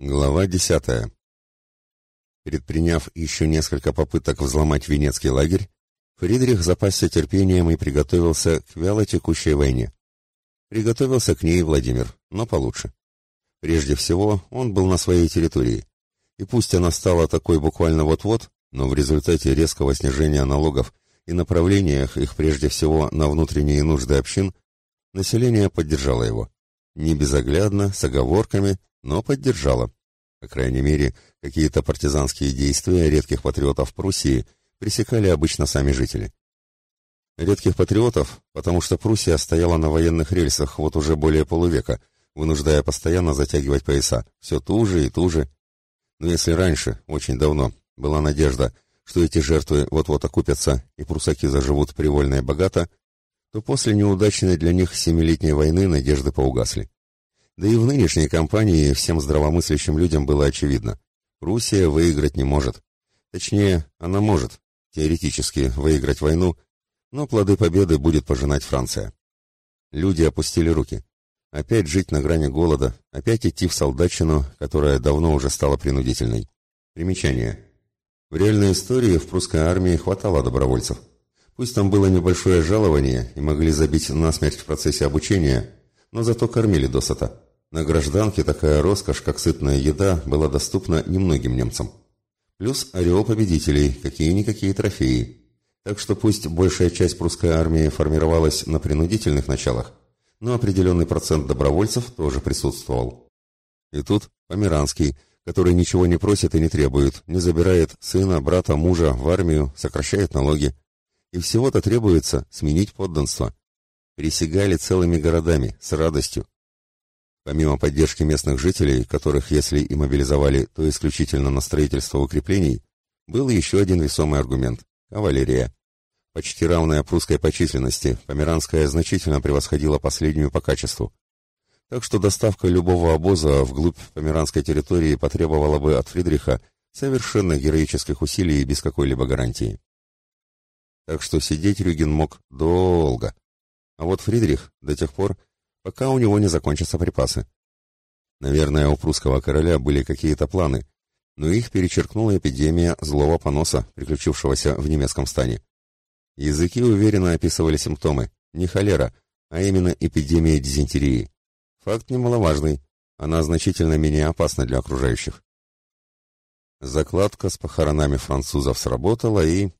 Глава десятая. Предприняв еще несколько попыток взломать Венецкий лагерь, Фридрих запасся терпением и приготовился к вяло текущей войне. Приготовился к ней Владимир, но получше. Прежде всего, он был на своей территории. И пусть она стала такой буквально вот-вот, но в результате резкого снижения налогов и направлениях их прежде всего на внутренние нужды общин, население поддержало его. Не безоглядно, с оговорками, но поддержало. По крайней мере, какие-то партизанские действия редких патриотов Пруссии пресекали обычно сами жители. Редких патриотов, потому что Пруссия стояла на военных рельсах вот уже более полувека, вынуждая постоянно затягивать пояса, все туже и туже. Но если раньше, очень давно, была надежда, что эти жертвы вот-вот окупятся и прусаки заживут привольно и богато, то после неудачной для них семилетней войны надежды поугасли. Да и в нынешней кампании всем здравомыслящим людям было очевидно. Пруссия выиграть не может. Точнее, она может, теоретически, выиграть войну, но плоды победы будет пожинать Франция. Люди опустили руки. Опять жить на грани голода, опять идти в солдатчину, которая давно уже стала принудительной. Примечание. В реальной истории в прусской армии хватало добровольцев. Пусть там было небольшое жалование и могли забить насмерть в процессе обучения, но зато кормили досыта. На гражданке такая роскошь, как сытная еда, была доступна немногим немцам. Плюс ореол победителей, какие-никакие трофеи. Так что пусть большая часть прусской армии формировалась на принудительных началах, но определенный процент добровольцев тоже присутствовал. И тут Померанский, который ничего не просит и не требует, не забирает сына, брата, мужа в армию, сокращает налоги. И всего-то требуется сменить подданство. Присягали целыми городами, с радостью, Помимо поддержки местных жителей, которых, если и мобилизовали, то исключительно на строительство укреплений, был еще один весомый аргумент – кавалерия. Почти равная прусской по численности, померанская значительно превосходила последнюю по качеству. Так что доставка любого обоза вглубь померанской территории потребовала бы от Фридриха совершенно героических усилий без какой-либо гарантии. Так что сидеть Рюген мог долго. А вот Фридрих до тех пор, пока у него не закончатся припасы. Наверное, у прусского короля были какие-то планы, но их перечеркнула эпидемия злого поноса, приключившегося в немецком стане. Языки уверенно описывали симптомы, не холера, а именно эпидемия дизентерии. Факт немаловажный, она значительно менее опасна для окружающих. Закладка с похоронами французов сработала и...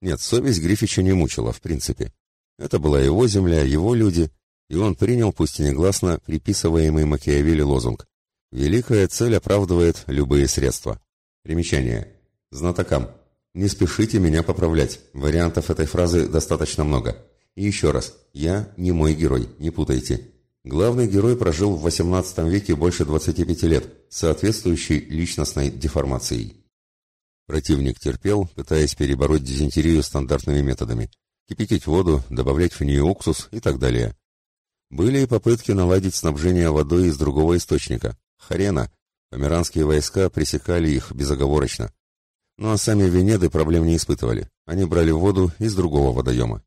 Нет, совесть Грифича не мучила, в принципе. Это была его земля, его люди, и он принял, пусть и негласно, приписываемый Макиавелли лозунг «Великая цель оправдывает любые средства». Примечание. Знатокам. Не спешите меня поправлять. Вариантов этой фразы достаточно много. И еще раз. Я не мой герой, не путайте. Главный герой прожил в XVIII веке больше 25 лет, соответствующей личностной деформацией. Противник терпел, пытаясь перебороть дизентерию стандартными методами. Кипятить воду, добавлять в нее уксус и так далее. Были и попытки наладить снабжение водой из другого источника – Харена. Померанские войска пресекали их безоговорочно. Ну а сами Венеды проблем не испытывали. Они брали воду из другого водоема.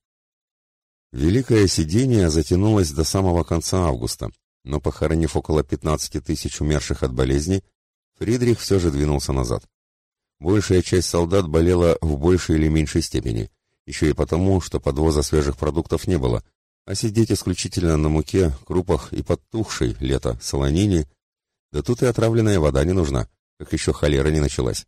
Великое сидение затянулось до самого конца августа, но похоронив около 15 тысяч умерших от болезни, Фридрих все же двинулся назад. Большая часть солдат болела в большей или меньшей степени, еще и потому, что подвоза свежих продуктов не было, а сидеть исключительно на муке, крупах и подтухшей лето солонине, да тут и отравленная вода не нужна, как еще холера не началась.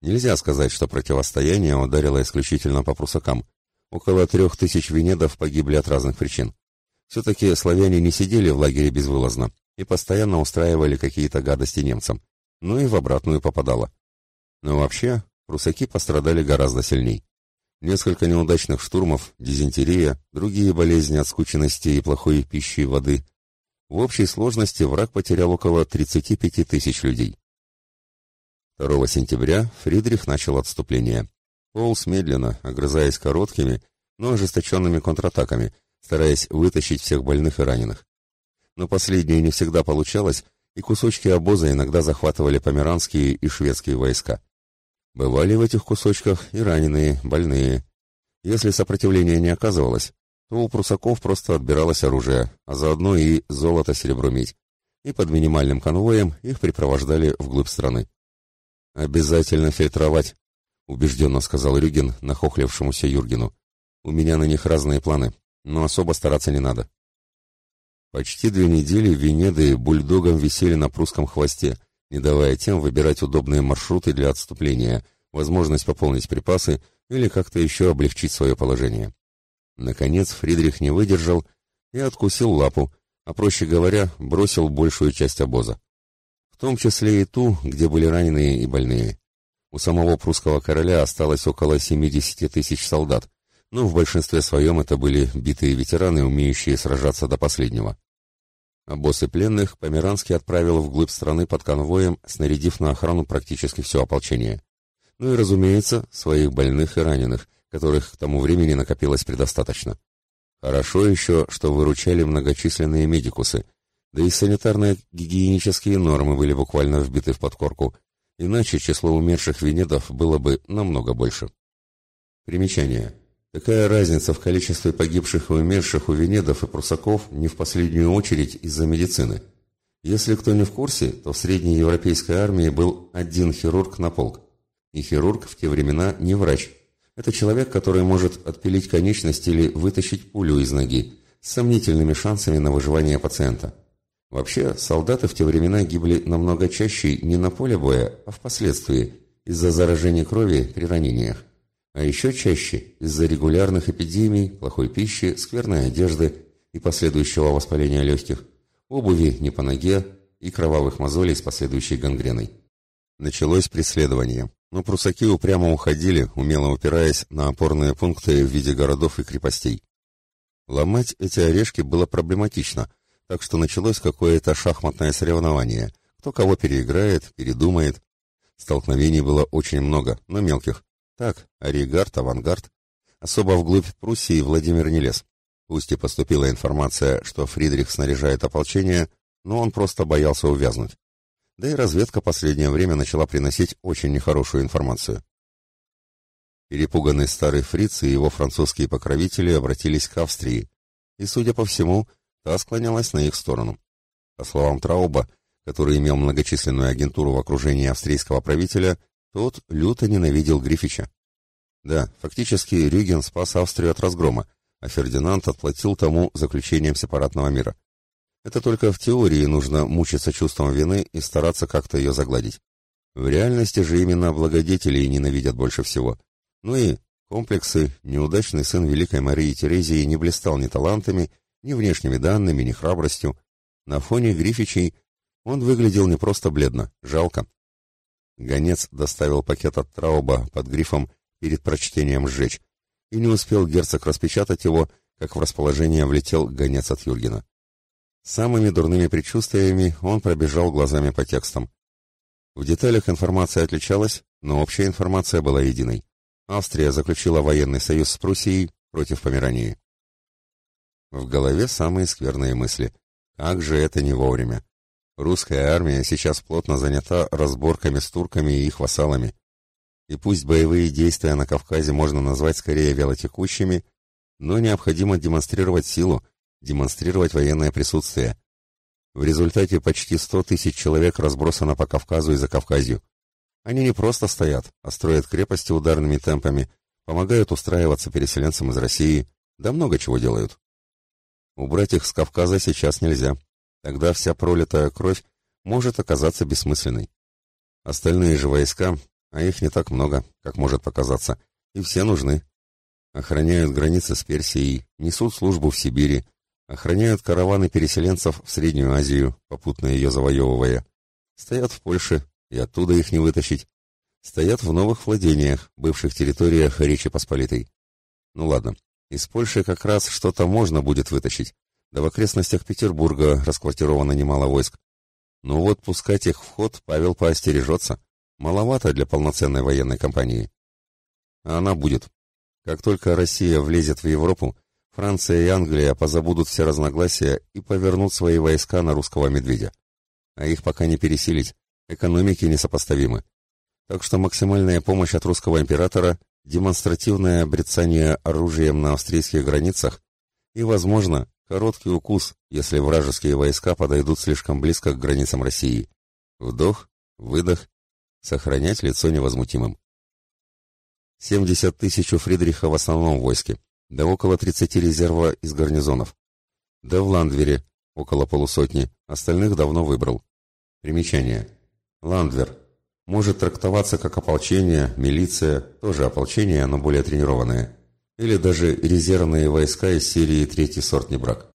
Нельзя сказать, что противостояние ударило исключительно по прусакам. Около трех тысяч венедов погибли от разных причин. Все-таки славяне не сидели в лагере безвылазно и постоянно устраивали какие-то гадости немцам, ну и в обратную попадало. Но вообще, прусаки пострадали гораздо сильней. Несколько неудачных штурмов, дизентерия, другие болезни от скученности и плохой пищи и воды. В общей сложности враг потерял около 35 тысяч людей. 2 сентября Фридрих начал отступление. Полз медленно, огрызаясь короткими, но ожесточенными контратаками, стараясь вытащить всех больных и раненых. Но последнее не всегда получалось, и кусочки обоза иногда захватывали померанские и шведские войска. Бывали в этих кусочках и раненые, больные. Если сопротивления не оказывалось, то у прусаков просто отбиралось оружие, а заодно и золото, серебро, медь. и под минимальным конвоем их припровождали вглубь страны. «Обязательно фильтровать», — убежденно сказал Рюгин нахохлившемуся Юргену. «У меня на них разные планы, но особо стараться не надо». Почти две недели Венеды бульдогом висели на прусском хвосте, не давая тем выбирать удобные маршруты для отступления, возможность пополнить припасы или как-то еще облегчить свое положение. Наконец Фридрих не выдержал и откусил лапу, а проще говоря, бросил большую часть обоза. В том числе и ту, где были раненые и больные. У самого прусского короля осталось около 70 тысяч солдат, но в большинстве своем это были битые ветераны, умеющие сражаться до последнего. А боссы пленных Померанский отправил вглубь страны под конвоем, снарядив на охрану практически все ополчение. Ну и, разумеется, своих больных и раненых, которых к тому времени накопилось предостаточно. Хорошо еще, что выручали многочисленные медикусы, да и санитарные гигиенические нормы были буквально вбиты в подкорку, иначе число умерших венедов было бы намного больше. Примечание. Какая разница в количестве погибших и умерших у венедов и прусаков не в последнюю очередь из-за медицины? Если кто не в курсе, то в средней европейской армии был один хирург на полк. И хирург в те времена не врач. Это человек, который может отпилить конечность или вытащить пулю из ноги, с сомнительными шансами на выживание пациента. Вообще, солдаты в те времена гибли намного чаще не на поле боя, а впоследствии, из-за заражения крови при ранениях а еще чаще из-за регулярных эпидемий, плохой пищи, скверной одежды и последующего воспаления легких, обуви не по ноге и кровавых мозолей с последующей гангреной. Началось преследование, но прусаки упрямо уходили, умело упираясь на опорные пункты в виде городов и крепостей. Ломать эти орешки было проблематично, так что началось какое-то шахматное соревнование, кто кого переиграет, передумает. Столкновений было очень много, но мелких, так, аригард, авангард. Особо вглубь Пруссии Владимир не лез. Пусть и поступила информация, что Фридрих снаряжает ополчение, но он просто боялся увязнуть. Да и разведка последнее время начала приносить очень нехорошую информацию. Перепуганный старый фриц и его французские покровители обратились к Австрии, и, судя по всему, та склонялась на их сторону. По словам Трауба, который имел многочисленную агентуру в окружении австрийского правителя, тот люто ненавидел Грифича. Да, фактически Рюген спас Австрию от разгрома, а Фердинанд отплатил тому заключением сепаратного мира. Это только в теории нужно мучиться чувством вины и стараться как-то ее загладить. В реальности же именно благодетелей ненавидят больше всего. Ну и комплексы, неудачный сын Великой Марии Терезии не блистал ни талантами, ни внешними данными, ни храбростью. На фоне Грифичей он выглядел не просто бледно, жалко. Гонец доставил пакет от Трауба под грифом перед прочтением сжечь, и не успел герцог распечатать его, как в расположение влетел гонец от Юргена. Самыми дурными предчувствиями он пробежал глазами по текстам. В деталях информация отличалась, но общая информация была единой. Австрия заключила военный союз с Пруссией против Померании. В голове самые скверные мысли. Как же это не вовремя? Русская армия сейчас плотно занята разборками с турками и их вассалами. И пусть боевые действия на Кавказе можно назвать скорее вялотекущими, но необходимо демонстрировать силу, демонстрировать военное присутствие. В результате почти 100 тысяч человек разбросано по Кавказу и за Кавказью. Они не просто стоят, а строят крепости ударными темпами, помогают устраиваться переселенцам из России, да много чего делают. Убрать их с Кавказа сейчас нельзя. Тогда вся пролитая кровь может оказаться бессмысленной. Остальные же войска, а их не так много, как может показаться, и все нужны. Охраняют границы с Персией, несут службу в Сибири, охраняют караваны переселенцев в Среднюю Азию, попутно ее завоевывая. Стоят в Польше, и оттуда их не вытащить. Стоят в новых владениях, бывших территориях Речи Посполитой. Ну ладно, из Польши как раз что-то можно будет вытащить, да в окрестностях Петербурга расквартировано немало войск. Но вот пускать их в ход Павел поостережется. Маловато для полноценной военной кампании. А она будет. Как только Россия влезет в Европу, Франция и Англия позабудут все разногласия и повернут свои войска на русского медведя. А их пока не пересилить, экономики несопоставимы. Так что максимальная помощь от русского императора, демонстративное обрицание оружием на австрийских границах и, возможно, Короткий укус, если вражеские войска подойдут слишком близко к границам России. Вдох, выдох, сохранять лицо невозмутимым. 70 тысяч у Фридриха в основном войске, да около 30 резерва из гарнизонов. Да в Ландвере около полусотни, остальных давно выбрал. Примечание. Ландвер. Может трактоваться как ополчение, милиция, тоже ополчение, но более тренированное. Или даже резервные войска из серии «Третий сорт не брак».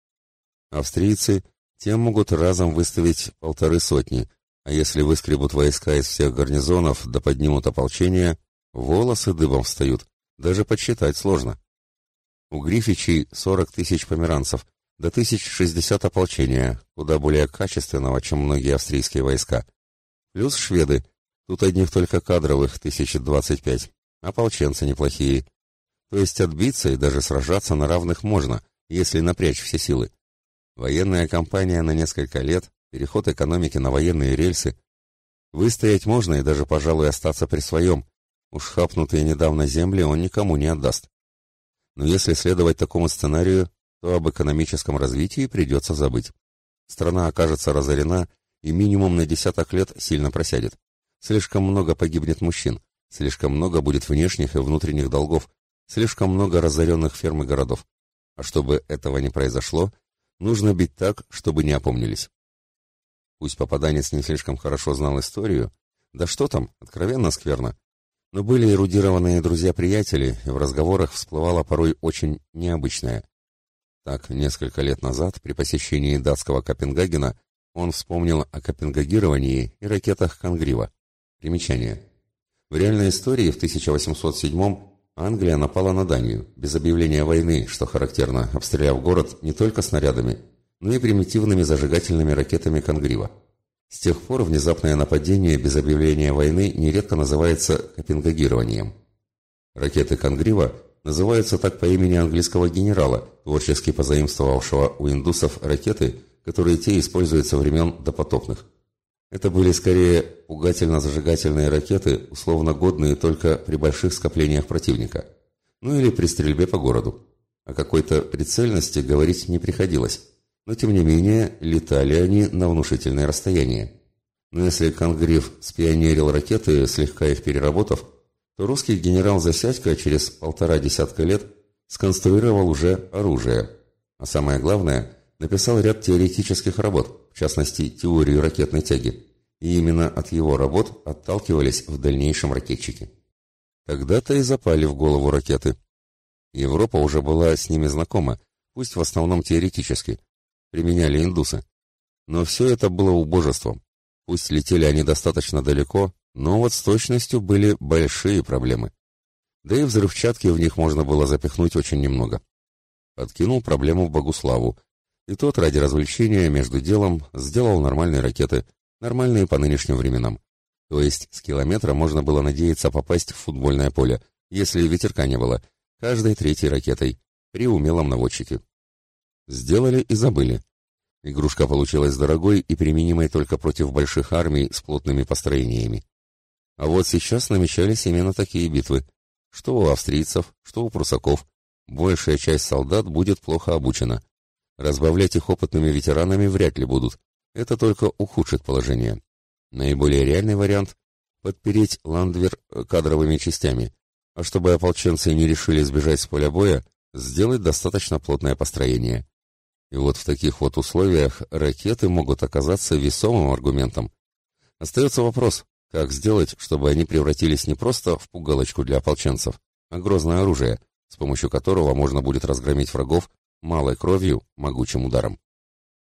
Австрийцы, те могут разом выставить полторы сотни, а если выскребут войска из всех гарнизонов да поднимут ополчение, волосы дыбом встают, даже подсчитать сложно. У Грифичей 40 тысяч померанцев, до тысяч шестьдесят ополчения, куда более качественного, чем многие австрийские войска. Плюс шведы, тут одних только кадровых тысячи двадцать пять, ополченцы неплохие. То есть отбиться и даже сражаться на равных можно, если напрячь все силы. Военная кампания на несколько лет, переход экономики на военные рельсы. Выстоять можно и даже, пожалуй, остаться при своем. Уж хапнутые недавно земли он никому не отдаст. Но если следовать такому сценарию, то об экономическом развитии придется забыть. Страна окажется разорена и минимум на десяток лет сильно просядет. Слишком много погибнет мужчин, слишком много будет внешних и внутренних долгов, слишком много разоренных ферм и городов. А чтобы этого не произошло, нужно бить так, чтобы не опомнились. Пусть попаданец не слишком хорошо знал историю, да что там, откровенно скверно, но были эрудированные друзья-приятели, и в разговорах всплывало порой очень необычное. Так, несколько лет назад, при посещении датского Копенгагена, он вспомнил о копенгагировании и ракетах Конгрива. Примечание. В реальной истории в 1807 Англия напала на Данию, без объявления войны, что характерно, обстреляв город не только снарядами, но и примитивными зажигательными ракетами Конгрива. С тех пор внезапное нападение без объявления войны нередко называется копенгагированием. Ракеты Конгрива называются так по имени английского генерала, творчески позаимствовавшего у индусов ракеты, которые те используют со времен допотопных. Это были скорее пугательно-зажигательные ракеты, условно годные только при больших скоплениях противника, ну или при стрельбе по городу. О какой-то прицельности говорить не приходилось, но тем не менее летали они на внушительное расстояние. Но если Конгриф спионерил ракеты, слегка их переработав, то русский генерал Засядько через полтора десятка лет сконструировал уже оружие. А самое главное, написал ряд теоретических работ, в частности, теорию ракетной тяги. И именно от его работ отталкивались в дальнейшем ракетчики. Тогда-то и запали в голову ракеты. Европа уже была с ними знакома, пусть в основном теоретически. Применяли индусы. Но все это было убожеством. Пусть летели они достаточно далеко, но вот с точностью были большие проблемы. Да и взрывчатки в них можно было запихнуть очень немного. Подкинул проблему Богуславу, и тот ради развлечения между делом сделал нормальные ракеты, нормальные по нынешним временам. То есть с километра можно было надеяться попасть в футбольное поле, если ветерка не было, каждой третьей ракетой, при умелом наводчике. Сделали и забыли. Игрушка получилась дорогой и применимой только против больших армий с плотными построениями. А вот сейчас намечались именно такие битвы. Что у австрийцев, что у прусаков. Большая часть солдат будет плохо обучена. Разбавлять их опытными ветеранами вряд ли будут. Это только ухудшит положение. Наиболее реальный вариант – подпереть Ландвер э, кадровыми частями. А чтобы ополченцы не решили сбежать с поля боя, сделать достаточно плотное построение. И вот в таких вот условиях ракеты могут оказаться весомым аргументом. Остается вопрос, как сделать, чтобы они превратились не просто в пугалочку для ополченцев, а грозное оружие, с помощью которого можно будет разгромить врагов малой кровью, могучим ударом.